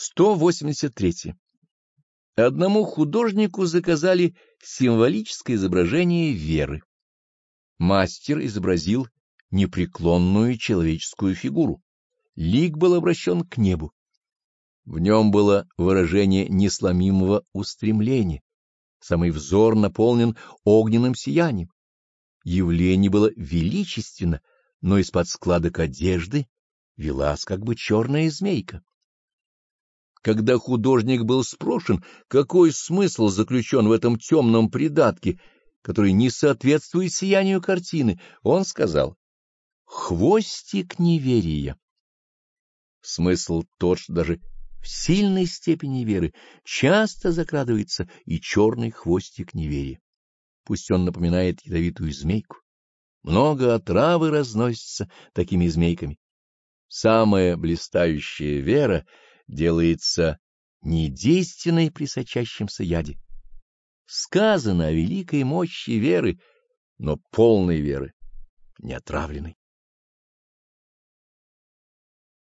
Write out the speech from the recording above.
183. Одному художнику заказали символическое изображение веры. Мастер изобразил непреклонную человеческую фигуру. Лик был обращен к небу. В нем было выражение несломимого устремления. Самый взор наполнен огненным сиянием. Явление было величественно, но из-под складок одежды велась как бы черная змейка. Когда художник был спрошен, какой смысл заключен в этом темном придатке, который не соответствует сиянию картины, он сказал «Хвостик неверия». Смысл тот, что даже в сильной степени веры часто закрадывается и черный хвостик неверия. Пусть он напоминает ядовитую змейку. Много отравы разносится такими змейками. Самая блистающая вера — делается недейственной при сочащемся яде. Сказано о великой мощи веры, но полной веры, не отравленной.